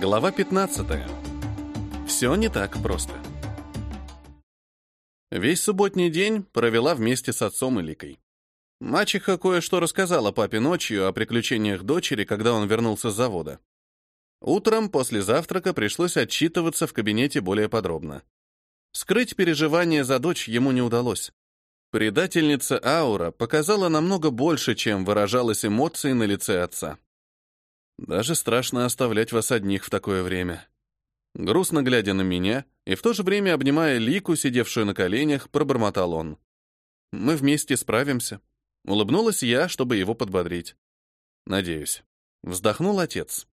Глава 15. Все не так просто. Весь субботний день провела вместе с отцом и Ликой. Мачеха кое-что рассказала папе ночью о приключениях дочери, когда он вернулся с завода. Утром после завтрака пришлось отчитываться в кабинете более подробно. Скрыть переживания за дочь ему не удалось. Предательница Аура показала намного больше, чем выражалась эмоции на лице отца. Даже страшно оставлять вас одних в такое время. Грустно глядя на меня и в то же время обнимая Лику, сидевшую на коленях, пробормотал он. Мы вместе справимся. Улыбнулась я, чтобы его подбодрить. Надеюсь. Вздохнул отец.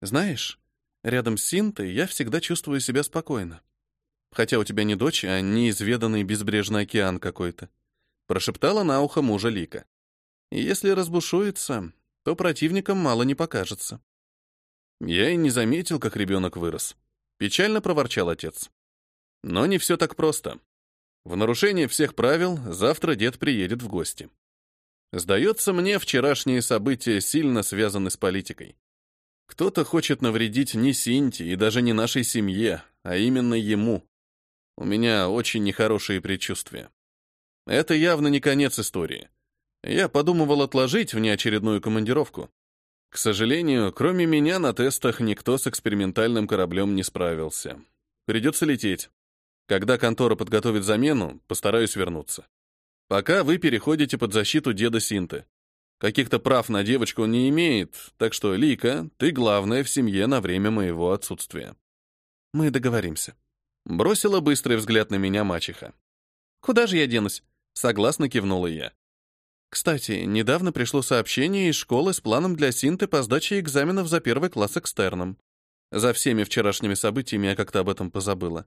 Знаешь, рядом с Синтой я всегда чувствую себя спокойно. Хотя у тебя не дочь, а неизведанный безбрежный океан какой-то. Прошептала на ухо мужа Лика. Если разбушуется, то противникам мало не покажется. Я и не заметил, как ребенок вырос. Печально проворчал отец. Но не все так просто. В нарушение всех правил завтра дед приедет в гости. Сдается мне, вчерашние события сильно связаны с политикой. Кто-то хочет навредить не Синти и даже не нашей семье, а именно ему. У меня очень нехорошие предчувствия. Это явно не конец истории. Я подумывал отложить внеочередную командировку. К сожалению, кроме меня на тестах никто с экспериментальным кораблем не справился. Придется лететь. Когда контора подготовит замену, постараюсь вернуться. Пока вы переходите под защиту деда Синты. Каких-то прав на девочку он не имеет, так что, Лика, ты главная в семье на время моего отсутствия. Мы договоримся. Бросила быстрый взгляд на меня мачеха. Куда же я денусь? Согласно кивнула я. Кстати, недавно пришло сообщение из школы с планом для Синты по сдаче экзаменов за первый класс экстерном. За всеми вчерашними событиями я как-то об этом позабыла.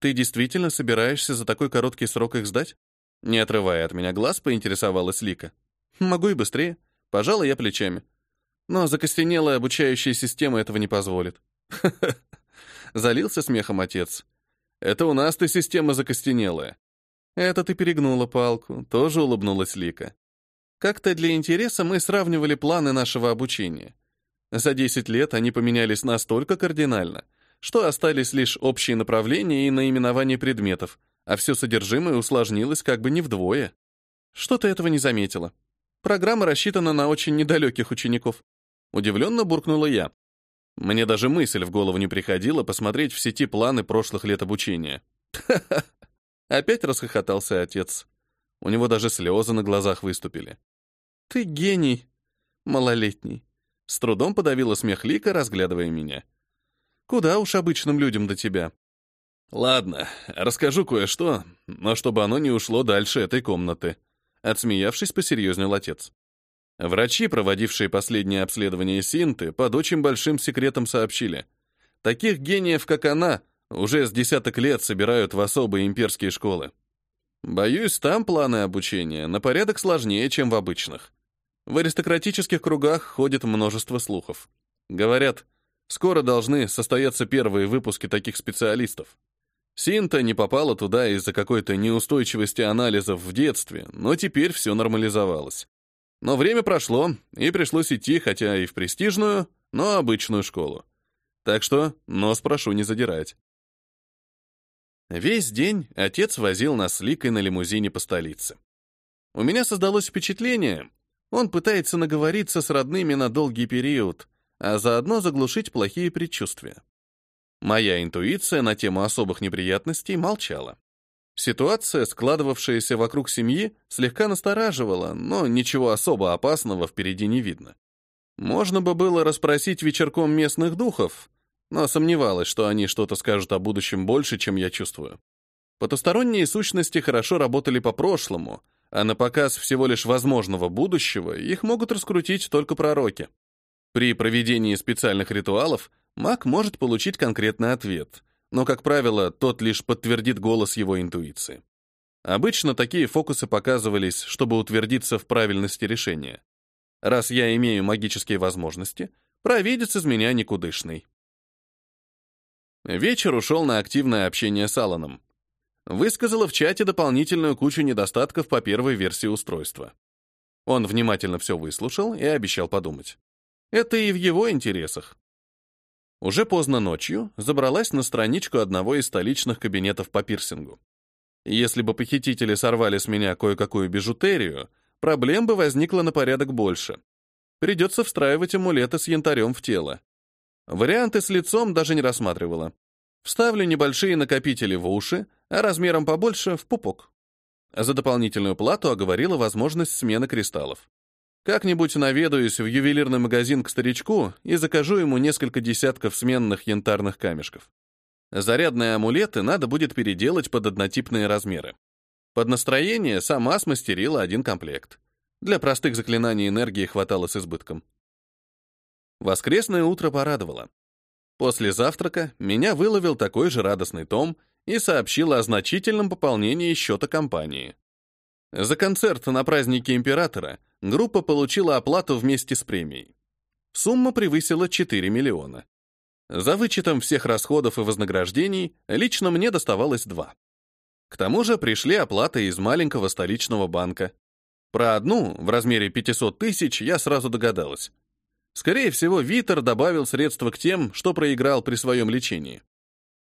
Ты действительно собираешься за такой короткий срок их сдать? Не отрывая от меня глаз, поинтересовалась Лика. Могу и быстрее. Пожалуй, я плечами. Но закостенелая обучающая система этого не позволит. Залился смехом отец. Это у нас ты система закостенелая. Это ты перегнула палку, тоже улыбнулась Лика. Как-то для интереса мы сравнивали планы нашего обучения. За 10 лет они поменялись настолько кардинально, что остались лишь общие направления и наименования предметов, а все содержимое усложнилось как бы не вдвое. Что ты этого не заметила? Программа рассчитана на очень недалеких учеников. Удивленно буркнула я. Мне даже мысль в голову не приходила посмотреть в сети планы прошлых лет обучения. Ха-ха. Опять расхохотался отец. У него даже слезы на глазах выступили. «Ты гений, малолетний!» С трудом подавила смех Лика, разглядывая меня. «Куда уж обычным людям до тебя?» «Ладно, расскажу кое-что, но чтобы оно не ушло дальше этой комнаты», отсмеявшись, посерьезнел отец. Врачи, проводившие последнее обследование Синты, под очень большим секретом сообщили. Таких гениев, как она, уже с десяток лет собирают в особые имперские школы. Боюсь, там планы обучения на порядок сложнее, чем в обычных. В аристократических кругах ходит множество слухов. Говорят, скоро должны состояться первые выпуски таких специалистов. Синта не попала туда из-за какой-то неустойчивости анализов в детстве, но теперь все нормализовалось. Но время прошло, и пришлось идти, хотя и в престижную, но обычную школу. Так что нос прошу не задирать. Весь день отец возил нас с Ликой на лимузине по столице. У меня создалось впечатление, он пытается наговориться с родными на долгий период, а заодно заглушить плохие предчувствия. Моя интуиция на тему особых неприятностей молчала. Ситуация, складывавшаяся вокруг семьи, слегка настораживала, но ничего особо опасного впереди не видно. Можно бы было расспросить вечерком местных духов, но сомневалась, что они что-то скажут о будущем больше, чем я чувствую. Потусторонние сущности хорошо работали по прошлому, а на показ всего лишь возможного будущего их могут раскрутить только пророки. При проведении специальных ритуалов маг может получить конкретный ответ, но, как правило, тот лишь подтвердит голос его интуиции. Обычно такие фокусы показывались, чтобы утвердиться в правильности решения. Раз я имею магические возможности, провидец из меня никудышный. Вечер ушел на активное общение с Алланом. Высказала в чате дополнительную кучу недостатков по первой версии устройства. Он внимательно все выслушал и обещал подумать. Это и в его интересах. Уже поздно ночью забралась на страничку одного из столичных кабинетов по пирсингу. Если бы похитители сорвали с меня кое-какую бижутерию, проблем бы возникло на порядок больше. Придется встраивать амулеты с янтарем в тело. Варианты с лицом даже не рассматривала. Вставлю небольшие накопители в уши, а размером побольше — в пупок. За дополнительную плату оговорила возможность смены кристаллов. Как-нибудь наведаюсь в ювелирный магазин к старичку и закажу ему несколько десятков сменных янтарных камешков. Зарядные амулеты надо будет переделать под однотипные размеры. Под настроение сама смастерила один комплект. Для простых заклинаний энергии хватало с избытком. Воскресное утро порадовало. После завтрака меня выловил такой же радостный Том и сообщил о значительном пополнении счета компании. За концерт на празднике императора группа получила оплату вместе с премией. Сумма превысила 4 миллиона. За вычетом всех расходов и вознаграждений лично мне доставалось 2. К тому же пришли оплаты из маленького столичного банка. Про одну, в размере 500 тысяч, я сразу догадалась. Скорее всего, Витер добавил средства к тем, что проиграл при своем лечении.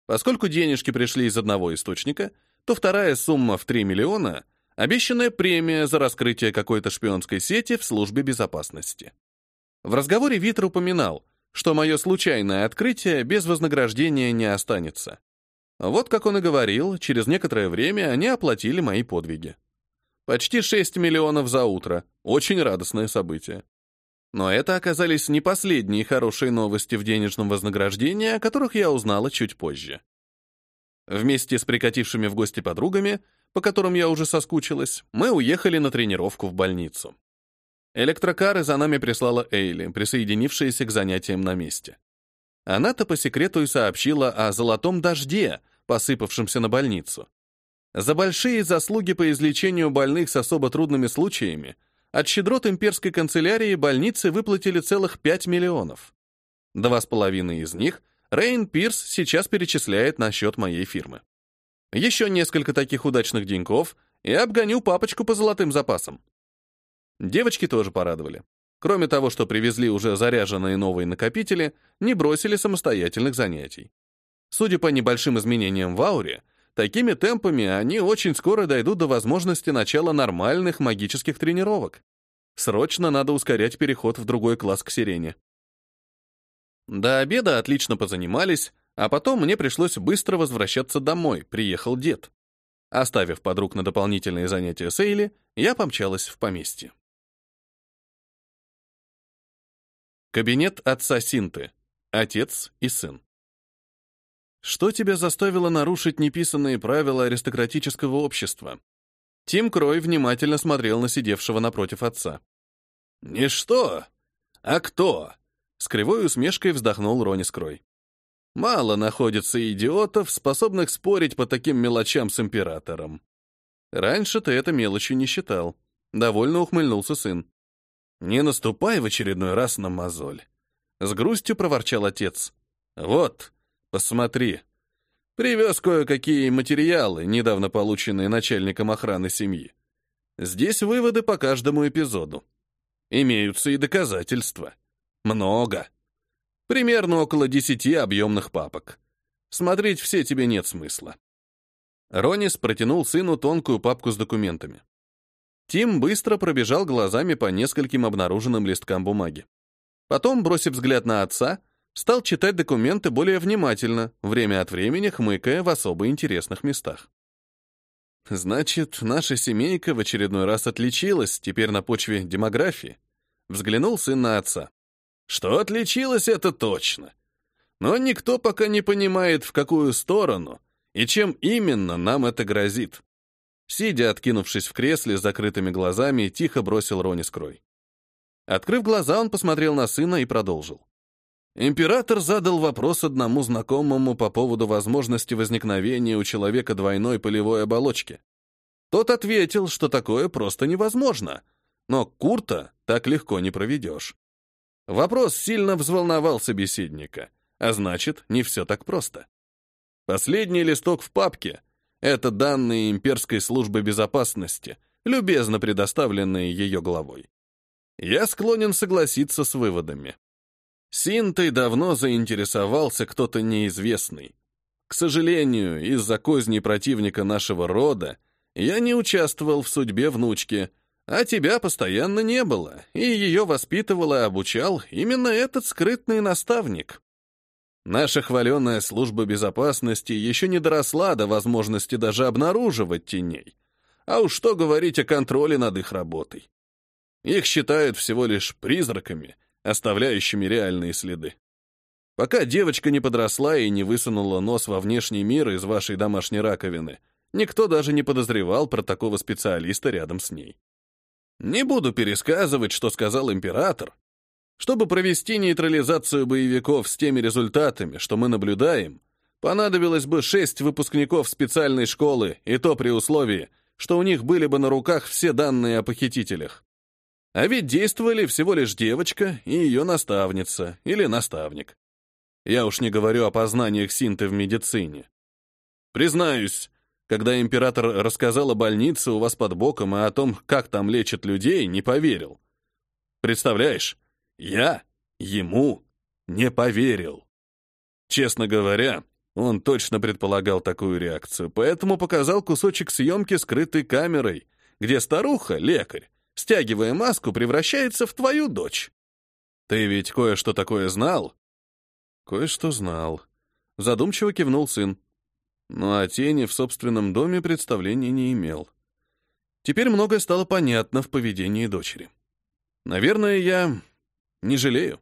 Поскольку денежки пришли из одного источника, то вторая сумма в 3 миллиона — обещанная премия за раскрытие какой-то шпионской сети в службе безопасности. В разговоре Витер упоминал, что мое случайное открытие без вознаграждения не останется. Вот как он и говорил, через некоторое время они оплатили мои подвиги. Почти 6 миллионов за утро. Очень радостное событие. Но это оказались не последние хорошие новости в денежном вознаграждении, о которых я узнала чуть позже. Вместе с прикатившими в гости подругами, по которым я уже соскучилась, мы уехали на тренировку в больницу. Электрокары за нами прислала Эйли, присоединившаяся к занятиям на месте. Она-то по секрету и сообщила о золотом дожде, посыпавшемся на больницу. За большие заслуги по излечению больных с особо трудными случаями от щедрот имперской канцелярии больницы выплатили целых 5 миллионов. Два с половиной из них Рейн Пирс сейчас перечисляет на счет моей фирмы. Еще несколько таких удачных деньков и обгоню папочку по золотым запасам. Девочки тоже порадовали. Кроме того, что привезли уже заряженные новые накопители, не бросили самостоятельных занятий. Судя по небольшим изменениям в ауре, Такими темпами они очень скоро дойдут до возможности начала нормальных магических тренировок. Срочно надо ускорять переход в другой класс к сирене. До обеда отлично позанимались, а потом мне пришлось быстро возвращаться домой, приехал дед. Оставив подруг на дополнительные занятия Сейли, я помчалась в поместье. Кабинет отца Синты. Отец и сын. Что тебя заставило нарушить неписанные правила аристократического общества? Тим Крой внимательно смотрел на сидевшего напротив отца. «Не что, а кто?» С кривой усмешкой вздохнул Ронис Крой. «Мало находится идиотов, способных спорить по таким мелочам с императором. Раньше ты это мелочью не считал». Довольно ухмыльнулся сын. «Не наступай в очередной раз на мозоль». С грустью проворчал отец. «Вот, Посмотри. Привез кое-какие материалы, недавно полученные начальником охраны семьи. Здесь выводы по каждому эпизоду. Имеются и доказательства. Много. Примерно около десяти объемных папок. Смотреть все тебе нет смысла. Ронис протянул сыну тонкую папку с документами. Тим быстро пробежал глазами по нескольким обнаруженным листкам бумаги. Потом, бросив взгляд на отца, стал читать документы более внимательно, время от времени хмыкая в особо интересных местах. Значит, наша семейка в очередной раз отличилась, теперь на почве демографии. Взглянул сын на отца. Что отличилось, это точно. Но никто пока не понимает, в какую сторону и чем именно нам это грозит. Сидя, откинувшись в кресле с закрытыми глазами, тихо бросил Рони скрой. Открыв глаза, он посмотрел на сына и продолжил. Император задал вопрос одному знакомому по поводу возможности возникновения у человека двойной полевой оболочки. Тот ответил, что такое просто невозможно, но Курта так легко не проведешь. Вопрос сильно взволновал собеседника, а значит, не все так просто. Последний листок в папке — это данные имперской службы безопасности, любезно предоставленные ее главой. Я склонен согласиться с выводами. Синтой давно заинтересовался кто-то неизвестный. К сожалению, из-за козней противника нашего рода я не участвовал в судьбе внучки, а тебя постоянно не было, и ее воспитывал и обучал именно этот скрытный наставник. Наша хваленная служба безопасности еще не доросла до возможности даже обнаруживать теней. А уж что говорить о контроле над их работой. Их считают всего лишь призраками, оставляющими реальные следы. Пока девочка не подросла и не высунула нос во внешний мир из вашей домашней раковины, никто даже не подозревал про такого специалиста рядом с ней. Не буду пересказывать, что сказал император. Чтобы провести нейтрализацию боевиков с теми результатами, что мы наблюдаем, понадобилось бы шесть выпускников специальной школы, и то при условии, что у них были бы на руках все данные о похитителях. А ведь действовали всего лишь девочка и ее наставница или наставник. Я уж не говорю о познаниях Синты в медицине. Признаюсь, когда император рассказал о больнице у вас под боком и о том, как там лечат людей, не поверил. Представляешь, я ему не поверил. Честно говоря, он точно предполагал такую реакцию, поэтому показал кусочек съемки скрытой камерой, где старуха, лекарь, стягивая маску, превращается в твою дочь. Ты ведь кое-что такое знал? Кое-что знал. Задумчиво кивнул сын. Но о тени в собственном доме представления не имел. Теперь многое стало понятно в поведении дочери. Наверное, я не жалею.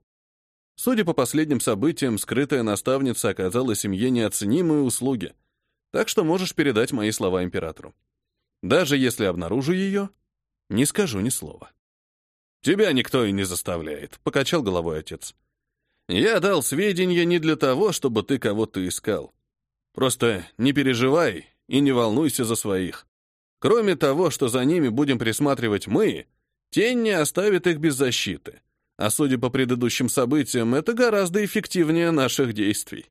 Судя по последним событиям, скрытая наставница оказала семье неоценимые услуги, так что можешь передать мои слова императору. Даже если обнаружу ее, не скажу ни слова. «Тебя никто и не заставляет», — покачал головой отец. «Я дал сведения не для того, чтобы ты кого-то искал. Просто не переживай и не волнуйся за своих. Кроме того, что за ними будем присматривать мы, тень не оставит их без защиты. А судя по предыдущим событиям, это гораздо эффективнее наших действий.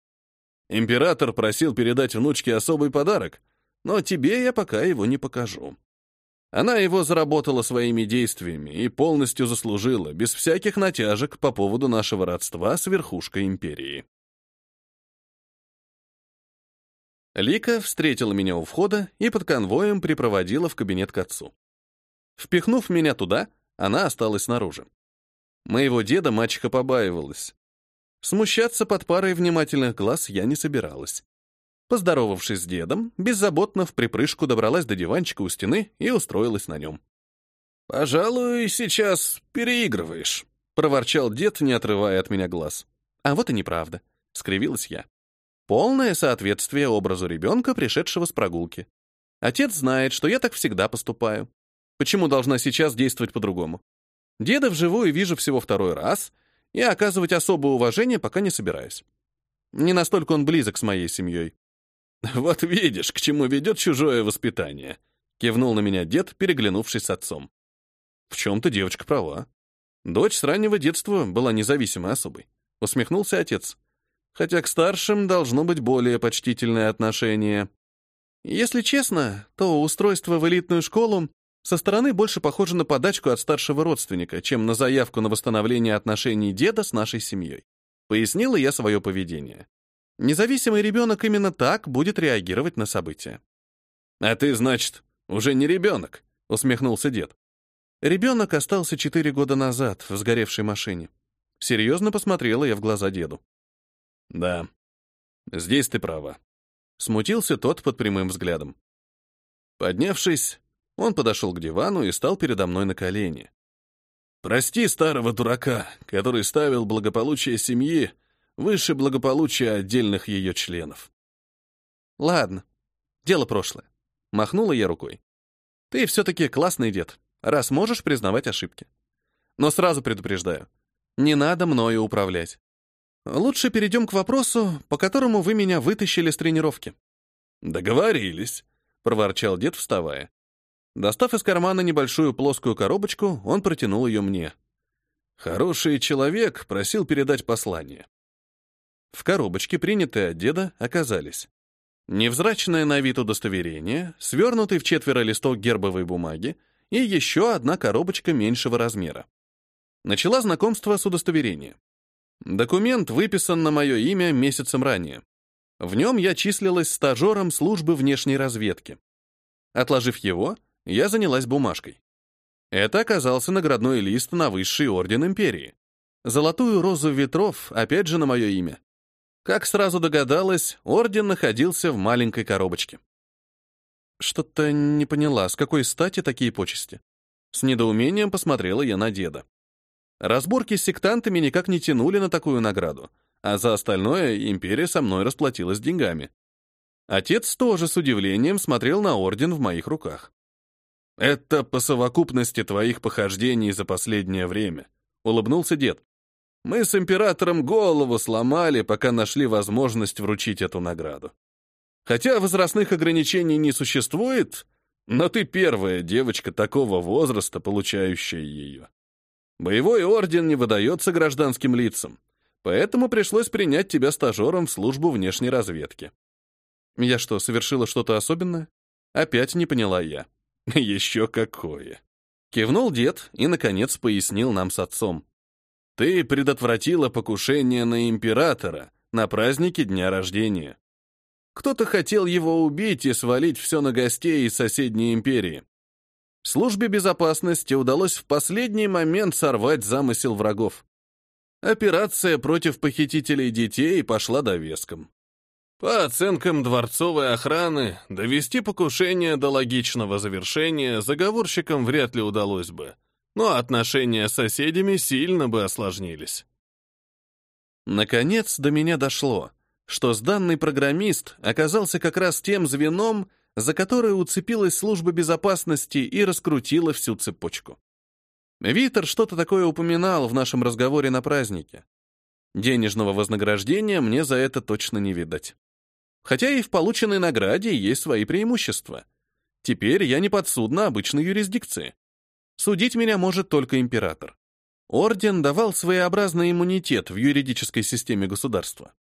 Император просил передать внучке особый подарок, но тебе я пока его не покажу. Она его заработала своими действиями и полностью заслужила, без всяких натяжек по поводу нашего родства с верхушкой империи. Лика встретила меня у входа и под конвоем припроводила в кабинет к отцу. Впихнув меня туда, она осталась снаружи. Моего деда мачеха побаивалась. Смущаться под парой внимательных глаз я не собиралась. Поздоровавшись с дедом, беззаботно в припрыжку добралась до диванчика у стены и устроилась на нем. «Пожалуй, сейчас переигрываешь», — проворчал дед, не отрывая от меня глаз. «А вот и неправда», — скривилась я. «Полное соответствие образу ребенка, пришедшего с прогулки. Отец знает, что я так всегда поступаю. Почему должна сейчас действовать по-другому? Деда вживую вижу всего второй раз, и оказывать особое уважение пока не собираюсь. Не настолько он близок с моей семьей. «Вот видишь, к чему ведет чужое воспитание», — кивнул на меня дед, переглянувшись с отцом. «В чем-то девочка права. Дочь с раннего детства была независимой особой», — усмехнулся отец. «Хотя к старшим должно быть более почтительное отношение. Если честно, то устройство в элитную школу со стороны больше похоже на подачку от старшего родственника, чем на заявку на восстановление отношений деда с нашей семьей. Пояснила я свое поведение. Независимый ребенок именно так будет реагировать на события. «А ты, значит, уже не ребенок», — усмехнулся дед. Ребенок остался четыре года назад в сгоревшей машине. Серьезно посмотрела я в глаза деду. «Да, здесь ты права», — смутился тот под прямым взглядом. Поднявшись, он подошел к дивану и стал передо мной на колени. «Прости старого дурака, который ставил благополучие семьи выше благополучия отдельных ее членов. Ладно, дело прошлое. Махнула я рукой. Ты все-таки классный дед, раз можешь признавать ошибки. Но сразу предупреждаю, не надо мною управлять. Лучше перейдем к вопросу, по которому вы меня вытащили с тренировки. Договорились, проворчал дед, вставая. Достав из кармана небольшую плоскую коробочку, он протянул ее мне. Хороший человек просил передать послание. В коробочке, принятой от деда, оказались невзрачное на вид удостоверение, свернутый в четверо листок гербовой бумаги и еще одна коробочка меньшего размера. Начала знакомство с удостоверения. Документ выписан на мое имя месяцем ранее. В нем я числилась стажером службы внешней разведки. Отложив его, я занялась бумажкой. Это оказался наградной лист на высший орден империи. Золотую розу ветров, опять же, на мое имя. Как сразу догадалась, орден находился в маленькой коробочке. Что-то не поняла, с какой стати такие почести. С недоумением посмотрела я на деда. Разборки с сектантами никак не тянули на такую награду, а за остальное империя со мной расплатилась деньгами. Отец тоже с удивлением смотрел на орден в моих руках. «Это по совокупности твоих похождений за последнее время», — улыбнулся дед. «Мы с императором голову сломали, пока нашли возможность вручить эту награду. Хотя возрастных ограничений не существует, но ты первая девочка такого возраста, получающая ее. Боевой орден не выдается гражданским лицам, поэтому пришлось принять тебя стажером в службу внешней разведки. Я что, совершила что-то особенное? Опять не поняла я. Еще какое. Кивнул дед и, наконец, пояснил нам с отцом. Ты предотвратила покушение на императора на празднике дня рождения. Кто-то хотел его убить и свалить все на гостей из соседней империи. Службе безопасности удалось в последний момент сорвать замысел врагов. Операция против похитителей детей пошла довеском. По оценкам дворцовой охраны, довести покушение до логичного завершения заговорщикам вряд ли удалось бы, но отношения с соседями сильно бы осложнились. Наконец до меня дошло, что сданный программист оказался как раз тем звеном, за которое уцепилась служба безопасности и раскрутила всю цепочку. Витер что-то такое упоминал в нашем разговоре на празднике. Денежного вознаграждения мне за это точно не видать. Хотя и в полученной награде есть свои преимущества. Теперь я не подсудна обычной юрисдикции. Судить меня может только император. Орден давал своеобразный иммунитет в юридической системе государства.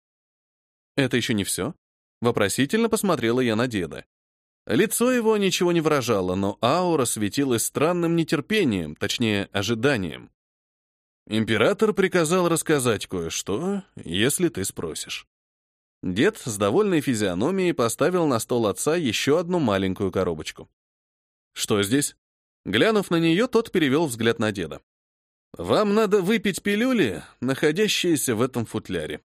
Это еще не все? Вопросительно посмотрела я на деда. Лицо его ничего не выражало, но аура светилась странным нетерпением, точнее, ожиданием. Император приказал рассказать кое-что, если ты спросишь. Дед с довольной физиономией поставил на стол отца еще одну маленькую коробочку. «Что здесь?» Глянув на нее, тот перевел взгляд на деда. «Вам надо выпить пилюли, находящиеся в этом футляре.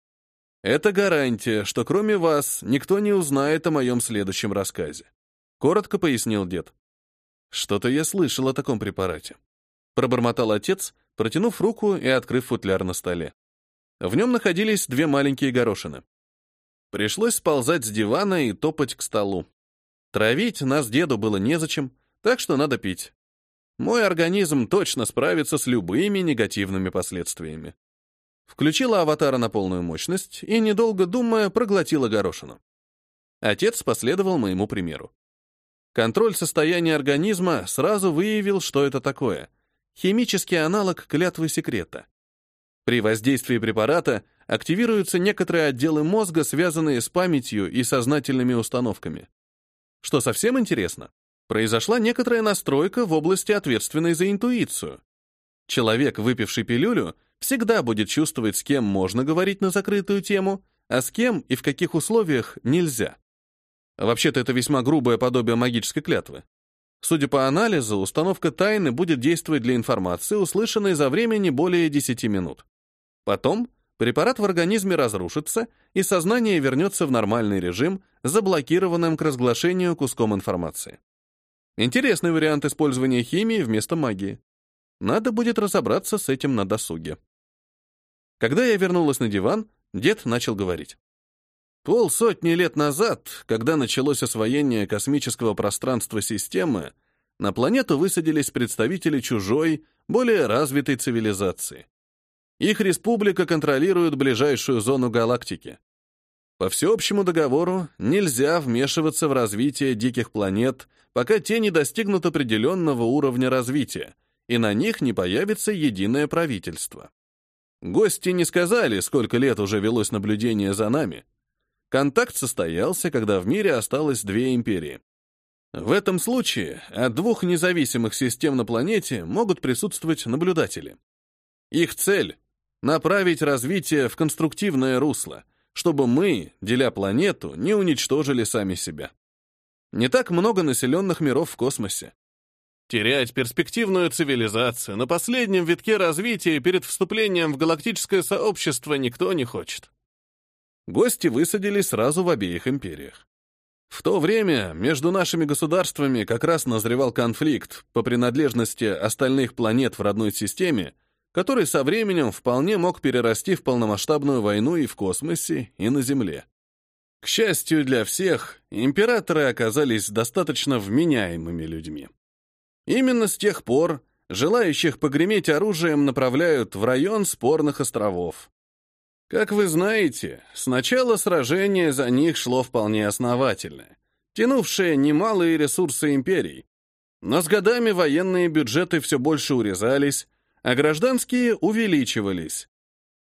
Это гарантия, что кроме вас никто не узнает о моем следующем рассказе. Коротко пояснил дед. Что-то я слышал о таком препарате. Пробормотал отец, протянув руку и открыв футляр на столе. В нем находились две маленькие горошины. Пришлось сползать с дивана и топать к столу. Травить нас деду было незачем, так что надо пить. Мой организм точно справится с любыми негативными последствиями. Включила аватара на полную мощность и, недолго думая, проглотила горошину. Отец последовал моему примеру. Контроль состояния организма сразу выявил, что это такое. Химический аналог клятвы секрета. При воздействии препарата активируются некоторые отделы мозга, связанные с памятью и сознательными установками. Что совсем интересно, произошла некоторая настройка в области ответственной за интуицию. Человек, выпивший пилюлю, всегда будет чувствовать, с кем можно говорить на закрытую тему, а с кем и в каких условиях нельзя. Вообще-то это весьма грубое подобие магической клятвы. Судя по анализу, установка тайны будет действовать для информации, услышанной за время не более 10 минут. Потом препарат в организме разрушится, и сознание вернется в нормальный режим, заблокированным к разглашению куском информации. Интересный вариант использования химии вместо магии. Надо будет разобраться с этим на досуге. Когда я вернулась на диван, дед начал говорить. Полсотни лет назад, когда началось освоение космического пространства системы, на планету высадились представители чужой, более развитой цивилизации. Их республика контролирует ближайшую зону галактики. По всеобщему договору нельзя вмешиваться в развитие диких планет, пока те не достигнут определенного уровня развития, и на них не появится единое правительство. Гости не сказали, сколько лет уже велось наблюдение за нами, Контакт состоялся, когда в мире осталось две империи. В этом случае от двух независимых систем на планете могут присутствовать наблюдатели. Их цель — направить развитие в конструктивное русло, чтобы мы, деля планету, не уничтожили сами себя. Не так много населенных миров в космосе. Терять перспективную цивилизацию на последнем витке развития перед вступлением в галактическое сообщество никто не хочет. Гости высадились сразу в обеих империях. В то время между нашими государствами как раз назревал конфликт по принадлежности остальных планет в родной системе, который со временем вполне мог перерасти в полномасштабную войну и в космосе, и на Земле. К счастью для всех, императоры оказались достаточно вменяемыми людьми. Именно с тех пор желающих погреметь оружием направляют в район спорных островов. Как вы знаете, сначала сражение за них шло вполне основательное, тянувшее немалые ресурсы империй. Но с годами военные бюджеты все больше урезались, а гражданские увеличивались.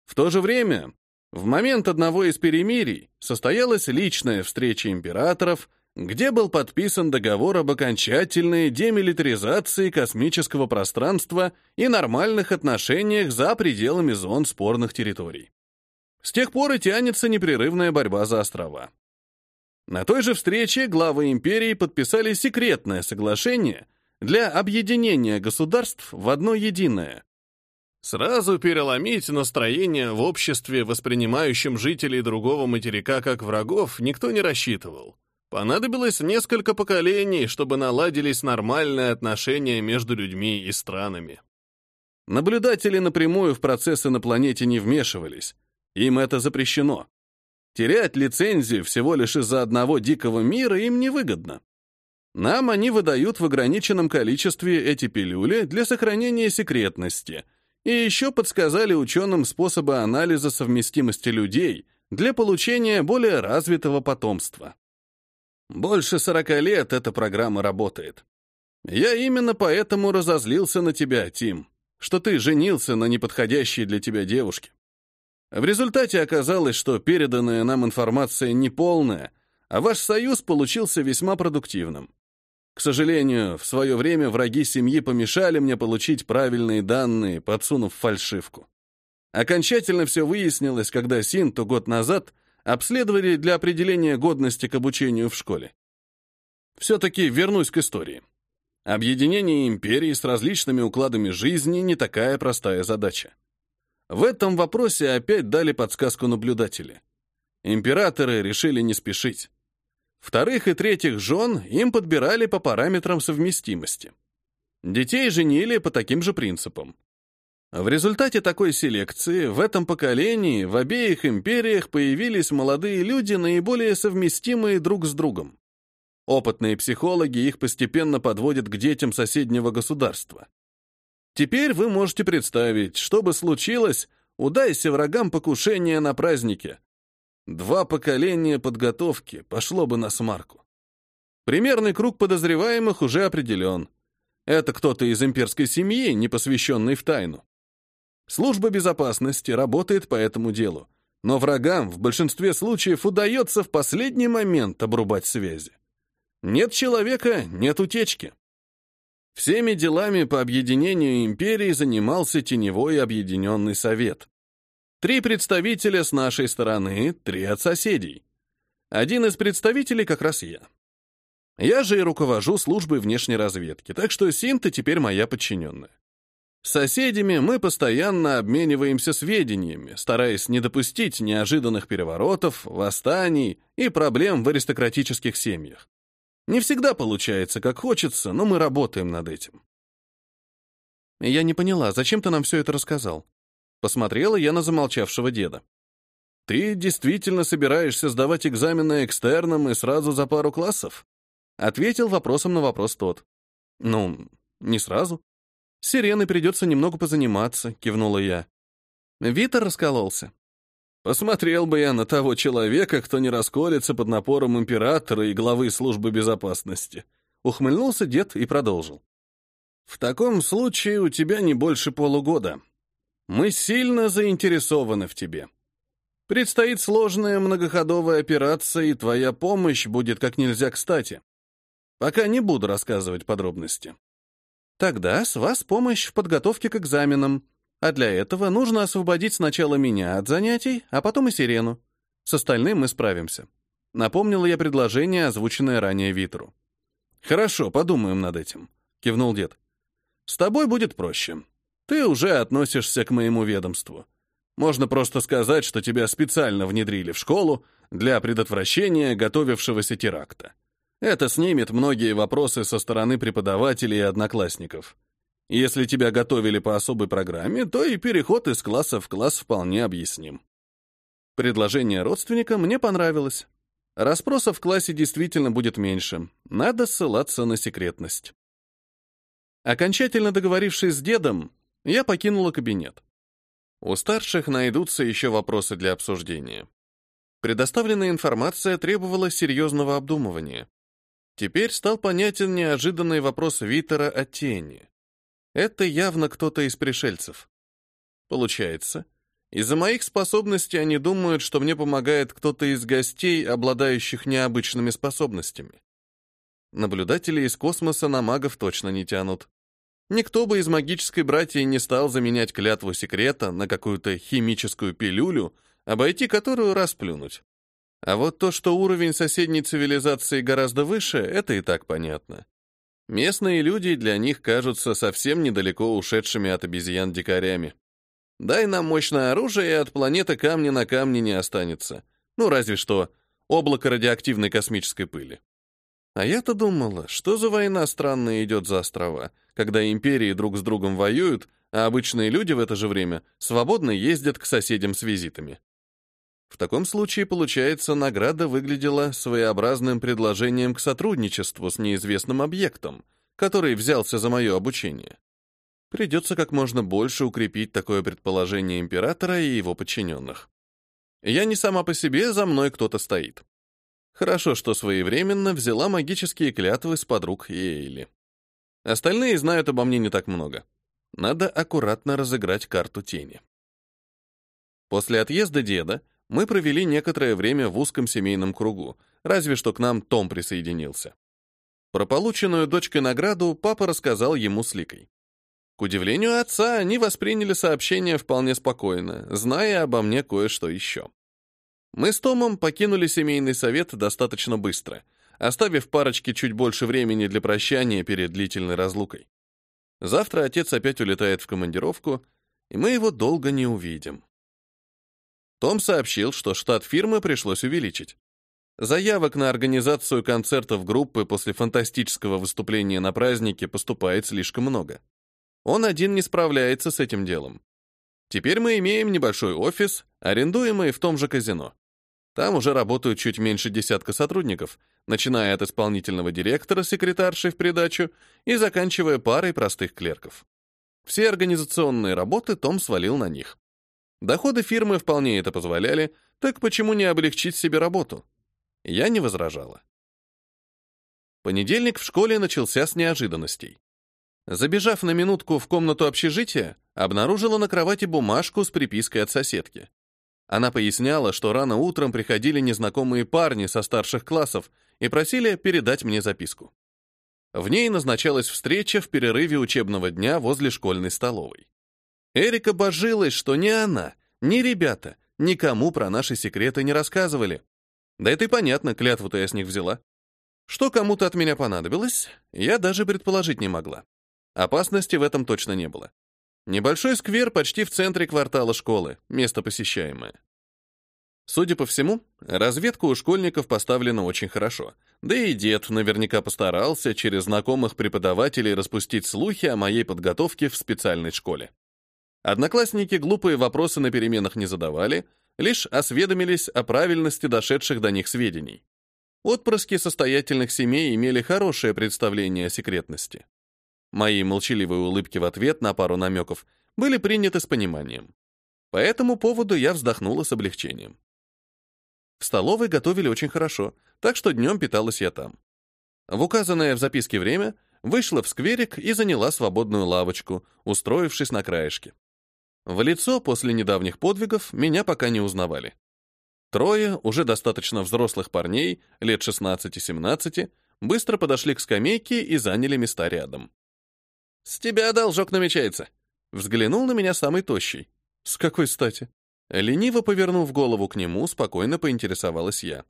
В то же время, в момент одного из перемирий состоялась личная встреча императоров, где был подписан договор об окончательной демилитаризации космического пространства и нормальных отношениях за пределами зон спорных территорий. С тех пор и тянется непрерывная борьба за острова. На той же встрече главы империи подписали секретное соглашение для объединения государств в одно единое. Сразу переломить настроение в обществе, воспринимающем жителей другого материка как врагов, никто не рассчитывал. Понадобилось несколько поколений, чтобы наладились нормальные отношения между людьми и странами. Наблюдатели напрямую в процессы на планете не вмешивались, им это запрещено. Терять лицензию всего лишь из-за одного дикого мира им невыгодно. Нам они выдают в ограниченном количестве эти пилюли для сохранения секретности и еще подсказали ученым способы анализа совместимости людей для получения более развитого потомства. Больше 40 лет эта программа работает. Я именно поэтому разозлился на тебя, Тим, что ты женился на неподходящей для тебя девушке. В результате оказалось, что переданная нам информация неполная, а ваш союз получился весьма продуктивным. К сожалению, в свое время враги семьи помешали мне получить правильные данные, подсунув фальшивку. Окончательно все выяснилось, когда Синту год назад обследовали для определения годности к обучению в школе. Все-таки вернусь к истории. Объединение империи с различными укладами жизни не такая простая задача. В этом вопросе опять дали подсказку наблюдатели. Императоры решили не спешить. Вторых и третьих жен им подбирали по параметрам совместимости. Детей женили по таким же принципам. В результате такой селекции в этом поколении в обеих империях появились молодые люди, наиболее совместимые друг с другом. Опытные психологи их постепенно подводят к детям соседнего государства. Теперь вы можете представить, что бы случилось, удайся врагам покушение на празднике. Два поколения подготовки пошло бы на смарку. Примерный круг подозреваемых уже определен. Это кто-то из имперской семьи, не посвященный в тайну. Служба безопасности работает по этому делу, но врагам в большинстве случаев удается в последний момент обрубать связи. Нет человека — нет утечки. Всеми делами по объединению империи занимался Теневой Объединенный Совет. Три представителя с нашей стороны, три от соседей. Один из представителей как раз я. Я же и руковожу службой внешней разведки, так что Синта теперь моя подчиненная. С соседями мы постоянно обмениваемся сведениями, стараясь не допустить неожиданных переворотов, восстаний и проблем в аристократических семьях. Не всегда получается, как хочется, но мы работаем над этим. Я не поняла, зачем ты нам все это рассказал? Посмотрела я на замолчавшего деда. Ты действительно собираешься сдавать экзамены экстерном и сразу за пару классов? Ответил вопросом на вопрос тот. Ну, не сразу. С сиреной придется немного позаниматься, кивнула я. Витер раскололся. Посмотрел бы я на того человека, кто не расколется под напором императора и главы службы безопасности. Ухмыльнулся дед и продолжил. В таком случае у тебя не больше полугода. Мы сильно заинтересованы в тебе. Предстоит сложная многоходовая операция, и твоя помощь будет как нельзя кстати. Пока не буду рассказывать подробности. Тогда с вас помощь в подготовке к экзаменам, А для этого нужно освободить сначала меня от занятий, а потом и Сирену. С остальным мы справимся. Напомнила я предложение, озвученное ранее Витеру. «Хорошо, подумаем над этим», — кивнул дед. «С тобой будет проще. Ты уже относишься к моему ведомству. Можно просто сказать, что тебя специально внедрили в школу для предотвращения готовившегося теракта. Это снимет многие вопросы со стороны преподавателей и одноклассников. Если тебя готовили по особой программе, то и переход из класса в класс вполне объясним. Предложение родственника мне понравилось. Расспросов в классе действительно будет меньше. Надо ссылаться на секретность. Окончательно договорившись с дедом, я покинула кабинет. У старших найдутся еще вопросы для обсуждения. Предоставленная информация требовала серьезного обдумывания. Теперь стал понятен неожиданный вопрос Витера о тени. Это явно кто-то из пришельцев. Получается, из-за моих способностей они думают, что мне помогает кто-то из гостей, обладающих необычными способностями. Наблюдатели из космоса на магов точно не тянут. Никто бы из магической братьи не стал заменять клятву секрета на какую-то химическую пилюлю, обойти которую расплюнуть. А вот то, что уровень соседней цивилизации гораздо выше, это и так понятно. Местные люди для них кажутся совсем недалеко ушедшими от обезьян дикарями. Дай нам мощное оружие, и от планеты камня на камне не останется. Ну, разве что облако радиоактивной космической пыли. А я-то думала, что за война странная идет за острова, когда империи друг с другом воюют, а обычные люди в это же время свободно ездят к соседям с визитами. В таком случае, получается, награда выглядела своеобразным предложением к сотрудничеству с неизвестным объектом, который взялся за мое обучение. Придется как можно больше укрепить такое предположение императора и его подчиненных. Я не сама по себе, за мной кто-то стоит. Хорошо, что своевременно взяла магические клятвы с подруг Эйли. Остальные знают обо мне не так много. Надо аккуратно разыграть карту тени. После отъезда деда мы провели некоторое время в узком семейном кругу, разве что к нам Том присоединился. Про полученную дочкой награду папа рассказал ему с Ликой. К удивлению отца, они восприняли сообщение вполне спокойно, зная обо мне кое-что еще. Мы с Томом покинули семейный совет достаточно быстро, оставив парочке чуть больше времени для прощания перед длительной разлукой. Завтра отец опять улетает в командировку, и мы его долго не увидим. Том сообщил, что штат фирмы пришлось увеличить. Заявок на организацию концертов группы после фантастического выступления на празднике поступает слишком много. Он один не справляется с этим делом. Теперь мы имеем небольшой офис, арендуемый в том же казино. Там уже работают чуть меньше десятка сотрудников, начиная от исполнительного директора, секретарши в придачу и заканчивая парой простых клерков. Все организационные работы Том свалил на них. Доходы фирмы вполне это позволяли, так почему не облегчить себе работу? Я не возражала. Понедельник в школе начался с неожиданностей. Забежав на минутку в комнату общежития, обнаружила на кровати бумажку с припиской от соседки. Она поясняла, что рано утром приходили незнакомые парни со старших классов и просили передать мне записку. В ней назначалась встреча в перерыве учебного дня возле школьной столовой. Эрика божилась, что ни она, ни ребята никому про наши секреты не рассказывали. Да это и понятно, клятву-то я с них взяла. Что кому-то от меня понадобилось, я даже предположить не могла. Опасности в этом точно не было. Небольшой сквер почти в центре квартала школы, место посещаемое. Судя по всему, разведка у школьников поставлена очень хорошо. Да и дед наверняка постарался через знакомых преподавателей распустить слухи о моей подготовке в специальной школе. Одноклассники глупые вопросы на переменах не задавали, лишь осведомились о правильности дошедших до них сведений. Отпрыски состоятельных семей имели хорошее представление о секретности. Мои молчаливые улыбки в ответ на пару намеков были приняты с пониманием. По этому поводу я вздохнула с облегчением. В столовой готовили очень хорошо, так что днем питалась я там. В указанное в записке время вышла в скверик и заняла свободную лавочку, устроившись на краешке. В лицо после недавних подвигов меня пока не узнавали. Трое, уже достаточно взрослых парней, лет 16-17, быстро подошли к скамейке и заняли места рядом. «С тебя должок намечается. Взглянул на меня самый тощий. С какой стати? Лениво повернув голову к нему, спокойно поинтересовалась я.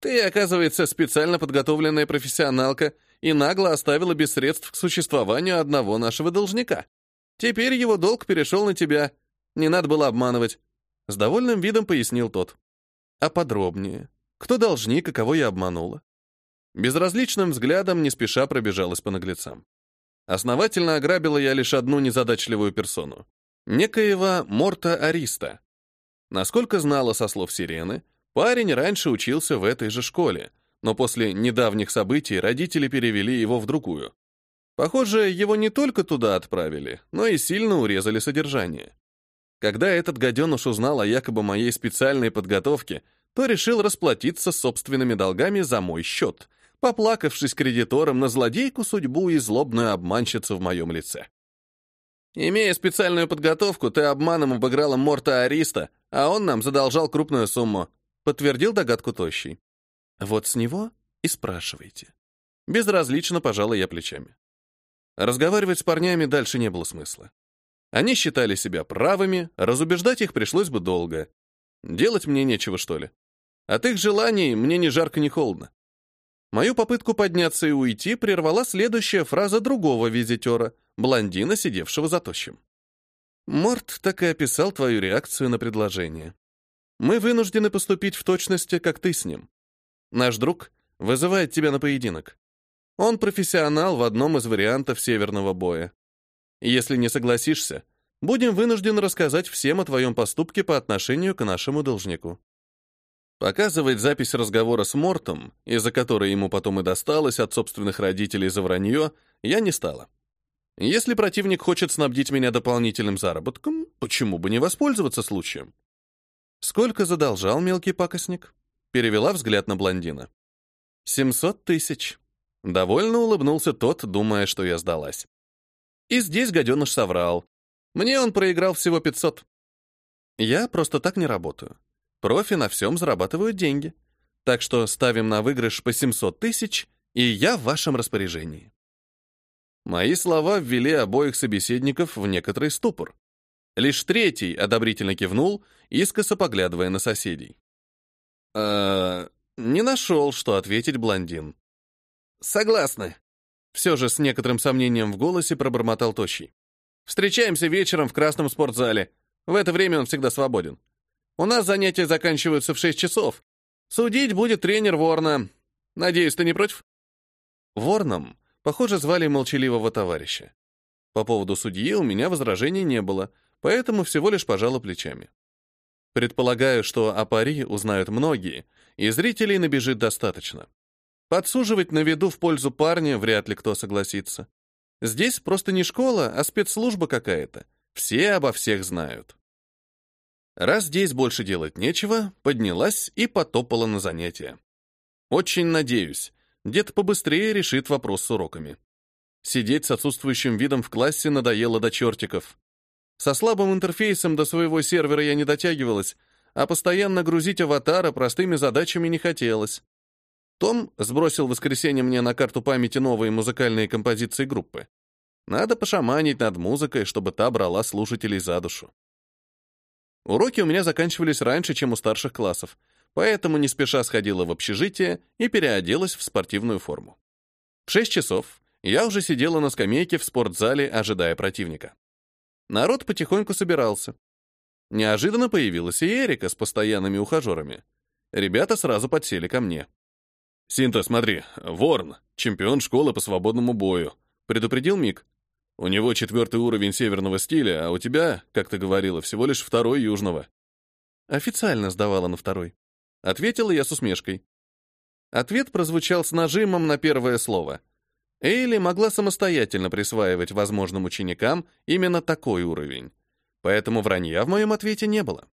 Ты, оказывается, специально подготовленная профессионалка и нагло оставила без средств к существованию одного нашего должника. Теперь его долг перешел на тебя. Не надо было обманывать. С довольным видом пояснил тот. А подробнее? Кто должник и кого я обманула? Безразличным взглядом не спеша пробежалась по наглецам. Основательно ограбила я лишь одну незадачливую персону. Некоего Морта Ариста. Насколько знала со слов Сирены, парень раньше учился в этой же школе, но после недавних событий родители перевели его в другую. Похоже, его не только туда отправили, но и сильно урезали содержание. Когда этот гаденыш узнал о якобы моей специальной подготовке, то решил расплатиться собственными долгами за мой счет, поплакавшись кредитором на злодейку судьбу и злобную обманщицу в моем лице. Имея специальную подготовку, ты обманом обыграла Морта Ариста, а он нам задолжал крупную сумму, подтвердил догадку Тощий. Вот с него и спрашивайте. Безразлично пожала я плечами. Разговаривать с парнями дальше не было смысла. Они считали себя правыми, разубеждать их пришлось бы долго. Делать мне нечего, что ли? От их желаний мне ни жарко, ни холодно. Мою попытку подняться и уйти прервала следующая фраза другого визитера, блондина, сидевшего за тощим. Морт так и описал твою реакцию на предложение. Мы вынуждены поступить в точности, как ты с ним. Наш друг вызывает тебя на поединок. Он профессионал в одном из вариантов северного боя. Если не согласишься, будем вынуждены рассказать всем о твоем поступке по отношению к нашему должнику. Показывать запись разговора с Мортом, из-за которой ему потом и досталось от собственных родителей за вранье, я не стала. Если противник хочет снабдить меня дополнительным заработком, почему бы не воспользоваться случаем? Сколько задолжал мелкий пакостник? Перевела взгляд на блондина. «Семьсот тысяч», Довольно улыбнулся тот, думая, что я сдалась. И здесь гаденыш соврал. Мне он проиграл всего 500. Я просто так не работаю. Профи на всем зарабатывают деньги. Так что ставим на выигрыш по 700 тысяч, и я в вашем распоряжении. Мои слова ввели обоих собеседников в некоторый ступор. Лишь третий одобрительно кивнул, искоса поглядывая на соседей. «Э, не нашел, что ответить блондин. «Согласны». Все же с некоторым сомнением в голосе пробормотал Тощий. «Встречаемся вечером в красном спортзале. В это время он всегда свободен. У нас занятия заканчиваются в 6 часов. Судить будет тренер Ворна. Надеюсь, ты не против?» Ворном, похоже, звали молчаливого товарища. По поводу судьи у меня возражений не было, поэтому всего лишь пожала плечами. Предполагаю, что о пари узнают многие, и зрителей набежит достаточно. Подсуживать на виду в пользу парня вряд ли кто согласится. Здесь просто не школа, а спецслужба какая-то. Все обо всех знают. Раз здесь больше делать нечего, поднялась и потопала на занятия. Очень надеюсь, дед побыстрее решит вопрос с уроками. Сидеть с отсутствующим видом в классе надоело до чертиков. Со слабым интерфейсом до своего сервера я не дотягивалась, а постоянно грузить аватара простыми задачами не хотелось. Том сбросил в воскресенье мне на карту памяти новые музыкальные композиции группы. Надо пошаманить над музыкой, чтобы та брала слушателей за душу. Уроки у меня заканчивались раньше, чем у старших классов, поэтому не спеша сходила в общежитие и переоделась в спортивную форму. В 6 часов я уже сидела на скамейке в спортзале, ожидая противника. Народ потихоньку собирался. Неожиданно появилась и Эрика с постоянными ухажерами. Ребята сразу подсели ко мне. «Синта, смотри, Ворн, чемпион школы по свободному бою», — предупредил Мик. «У него четвертый уровень северного стиля, а у тебя, как ты говорила, всего лишь второй южного». «Официально сдавала на второй», — ответила я с усмешкой. Ответ прозвучал с нажимом на первое слово. Эйли могла самостоятельно присваивать возможным ученикам именно такой уровень, поэтому вранья в моем ответе не было.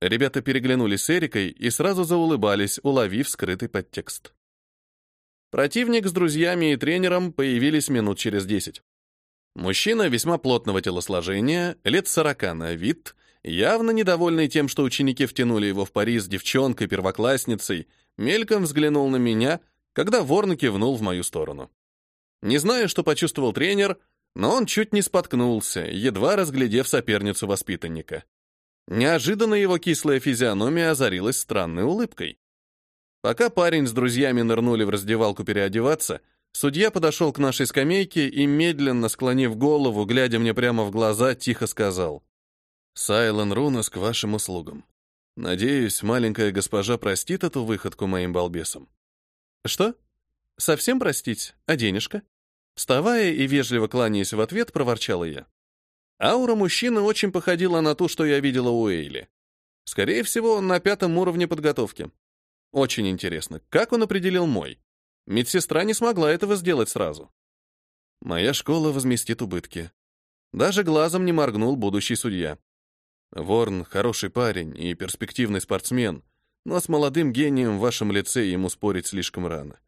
Ребята переглянулись с Эрикой и сразу заулыбались, уловив скрытый подтекст. Противник с друзьями и тренером появились минут через десять. Мужчина весьма плотного телосложения, лет сорока на вид, явно недовольный тем, что ученики втянули его в пари с девчонкой-первоклассницей, мельком взглянул на меня, когда ворон кивнул в мою сторону. Не знаю, что почувствовал тренер, Но он чуть не споткнулся, едва разглядев соперницу воспитанника. Неожиданно его кислая физиономия озарилась странной улыбкой. Пока парень с друзьями нырнули в раздевалку переодеваться, судья подошел к нашей скамейке и, медленно склонив голову, глядя мне прямо в глаза, тихо сказал. «Сайлен Рунас к вашим услугам. Надеюсь, маленькая госпожа простит эту выходку моим балбесам». «Что? Совсем простить? А денежка?» Вставая и вежливо кланяясь в ответ, проворчала я. Аура мужчины очень походила на ту, что я видела у Эйли. Скорее всего, он на пятом уровне подготовки. Очень интересно, как он определил мой? Медсестра не смогла этого сделать сразу. Моя школа возместит убытки. Даже глазом не моргнул будущий судья. Ворн — хороший парень и перспективный спортсмен, но с молодым гением в вашем лице ему спорить слишком рано.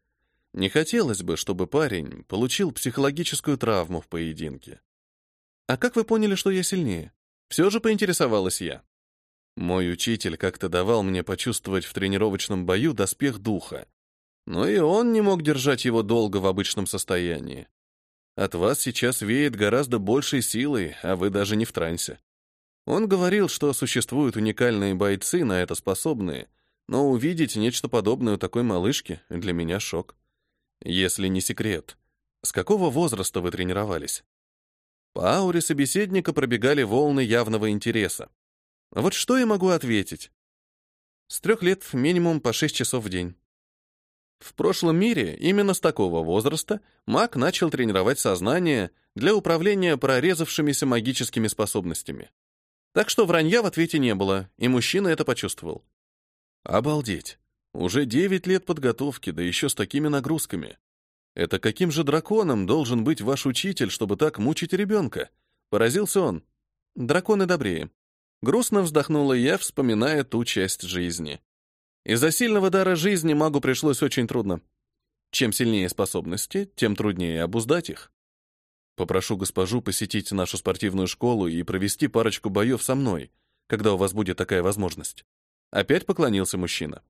Не хотелось бы, чтобы парень получил психологическую травму в поединке. «А как вы поняли, что я сильнее?» Все же поинтересовалась я. Мой учитель как-то давал мне почувствовать в тренировочном бою доспех духа. Но и он не мог держать его долго в обычном состоянии. От вас сейчас веет гораздо большей силой, а вы даже не в трансе. Он говорил, что существуют уникальные бойцы, на это способные, но увидеть нечто подобное у такой малышки для меня шок. Если не секрет, с какого возраста вы тренировались? По ауре собеседника пробегали волны явного интереса. Вот что я могу ответить? С трех лет минимум по шесть часов в день. В прошлом мире именно с такого возраста маг начал тренировать сознание для управления прорезавшимися магическими способностями. Так что вранья в ответе не было, и мужчина это почувствовал. Обалдеть. Уже девять лет подготовки, да еще с такими нагрузками. Это каким же драконом должен быть ваш учитель, чтобы так мучить ребенка? Поразился он. Драконы добрее. Грустно вздохнула я, вспоминая ту часть жизни. Из-за сильного дара жизни магу пришлось очень трудно. Чем сильнее способности, тем труднее обуздать их. Попрошу госпожу посетить нашу спортивную школу и провести парочку боев со мной, когда у вас будет такая возможность. Опять поклонился мужчина.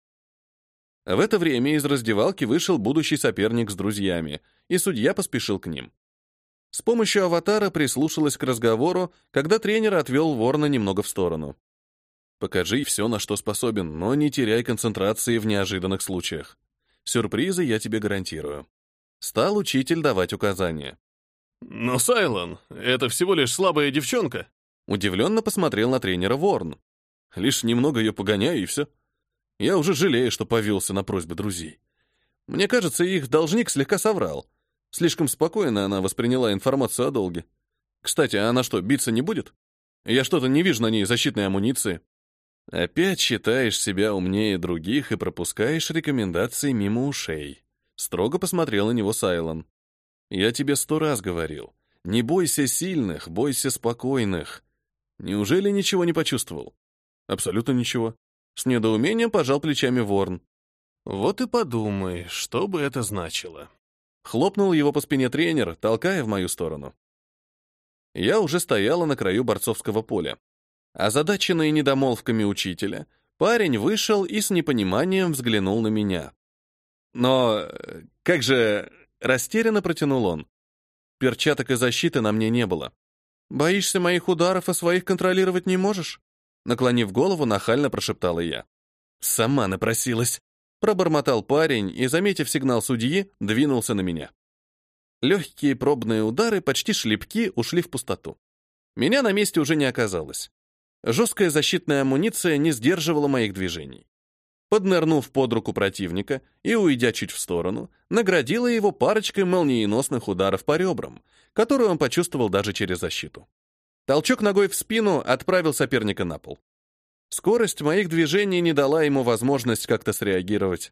В это время из раздевалки вышел будущий соперник с друзьями, и судья поспешил к ним. С помощью аватара прислушалась к разговору, когда тренер отвел Ворна немного в сторону. «Покажи все, на что способен, но не теряй концентрации в неожиданных случаях. Сюрпризы я тебе гарантирую». Стал учитель давать указания. «Но, Сайлон, это всего лишь слабая девчонка». Удивленно посмотрел на тренера Ворн. «Лишь немного ее погоняю, и все. Я уже жалею, что повелся на просьбы друзей. Мне кажется, их должник слегка соврал. Слишком спокойно она восприняла информацию о долге. Кстати, а она что, биться не будет? Я что-то не вижу на ней защитной амуниции. Опять считаешь себя умнее других и пропускаешь рекомендации мимо ушей. Строго посмотрел на него Сайлон. Я тебе сто раз говорил. Не бойся сильных, бойся спокойных. Неужели ничего не почувствовал? Абсолютно ничего. С недоумением пожал плечами Ворн. Вот и подумай, что бы это значило. Хлопнул его по спине тренер, толкая в мою сторону. Я уже стояла на краю борцовского поля. Озадаченный недомолвками учителя, парень вышел и с непониманием взглянул на меня. Но как же... Растерянно протянул он. Перчаток и защиты на мне не было. Боишься моих ударов и своих контролировать не можешь? Наклонив голову, нахально прошептала я. «Сама напросилась», — пробормотал парень и, заметив сигнал судьи, двинулся на меня. Легкие пробные удары, почти шлепки, ушли в пустоту. Меня на месте уже не оказалось. Жесткая защитная амуниция не сдерживала моих движений. Поднырнув под руку противника и уйдя чуть в сторону, наградила его парочкой молниеносных ударов по ребрам, которые он почувствовал даже через защиту. Толчок ногой в спину отправил соперника на пол. Скорость моих движений не дала ему возможность как-то среагировать.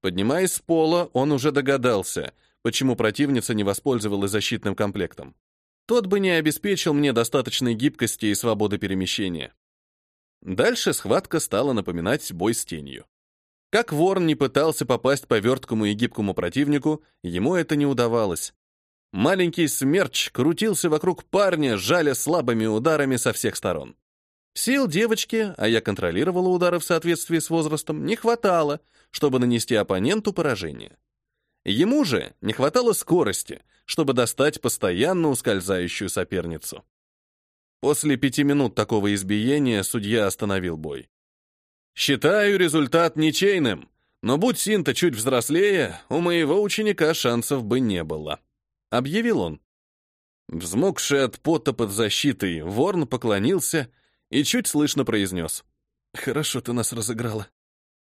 Поднимаясь с пола, он уже догадался, почему противница не воспользовалась защитным комплектом. Тот бы не обеспечил мне достаточной гибкости и свободы перемещения. Дальше схватка стала напоминать бой с тенью. Как ворон не пытался попасть по верткому и гибкому противнику, ему это не удавалось. Маленький смерч крутился вокруг парня, жаля слабыми ударами со всех сторон. Сил девочки, а я контролировала удары в соответствии с возрастом, не хватало, чтобы нанести оппоненту поражение. Ему же не хватало скорости, чтобы достать постоянно ускользающую соперницу. После пяти минут такого избиения судья остановил бой. «Считаю результат ничейным, но будь Синта чуть взрослее, у моего ученика шансов бы не было», — объявил он. Взмокший от пота под защитой, Ворн поклонился и чуть слышно произнес. «Хорошо ты нас разыграла.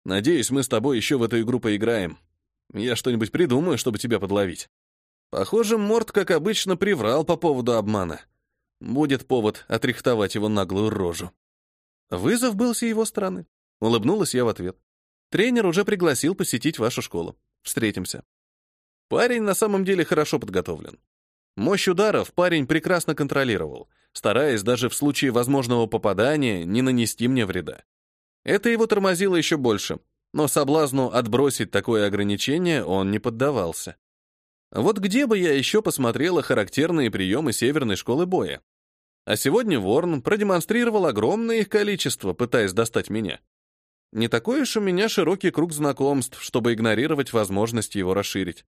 Надеюсь, мы с тобой еще в эту игру поиграем. Я что-нибудь придумаю, чтобы тебя подловить». Похоже, Морт, как обычно, приврал по поводу обмана. Будет повод отрихтовать его наглую рожу. Вызов был с его стороны. Улыбнулась я в ответ. Тренер уже пригласил посетить вашу школу. Встретимся. Парень на самом деле хорошо подготовлен. Мощь ударов парень прекрасно контролировал, стараясь даже в случае возможного попадания не нанести мне вреда. Это его тормозило еще больше, но соблазну отбросить такое ограничение он не поддавался. Вот где бы я еще посмотрела характерные приемы северной школы боя? А сегодня Ворн продемонстрировал огромное их количество, пытаясь достать меня. Не такой уж у меня широкий круг знакомств, чтобы игнорировать возможность его расширить.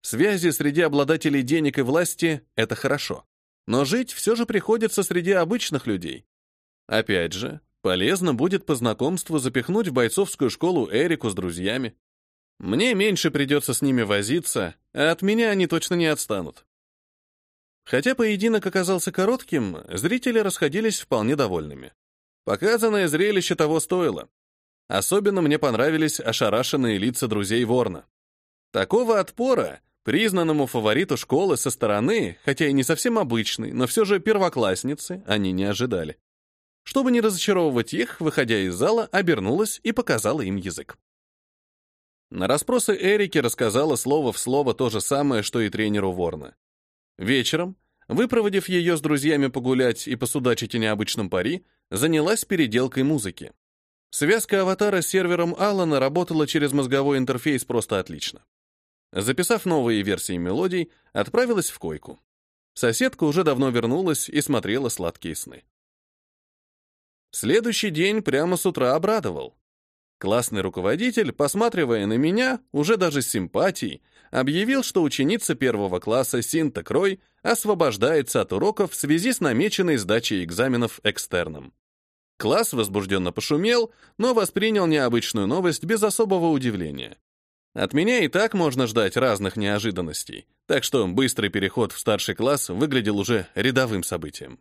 Связи среди обладателей денег и власти — это хорошо. Но жить все же приходится среди обычных людей. Опять же, полезно будет по знакомству запихнуть в бойцовскую школу Эрику с друзьями. Мне меньше придется с ними возиться, а от меня они точно не отстанут. Хотя поединок оказался коротким, зрители расходились вполне довольными. Показанное зрелище того стоило. Особенно мне понравились ошарашенные лица друзей Ворна. Такого отпора, признанному фавориту школы со стороны, хотя и не совсем обычной, но все же первоклассницы, они не ожидали. Чтобы не разочаровывать их, выходя из зала, обернулась и показала им язык. На расспросы Эрики рассказала слово в слово то же самое, что и тренеру Ворна. Вечером, выпроводив ее с друзьями погулять и посудачить о необычном пари, занялась переделкой музыки. Связка аватара с сервером Алана работала через мозговой интерфейс просто отлично. Записав новые версии мелодий, отправилась в койку. Соседка уже давно вернулась и смотрела сладкие сны. Следующий день прямо с утра обрадовал. Классный руководитель, посматривая на меня, уже даже с симпатией, объявил, что ученица первого класса Синта Крой освобождается от уроков в связи с намеченной сдачей экзаменов экстерном. Класс возбужденно пошумел, но воспринял необычную новость без особого удивления. От меня и так можно ждать разных неожиданностей, так что быстрый переход в старший класс выглядел уже рядовым событием.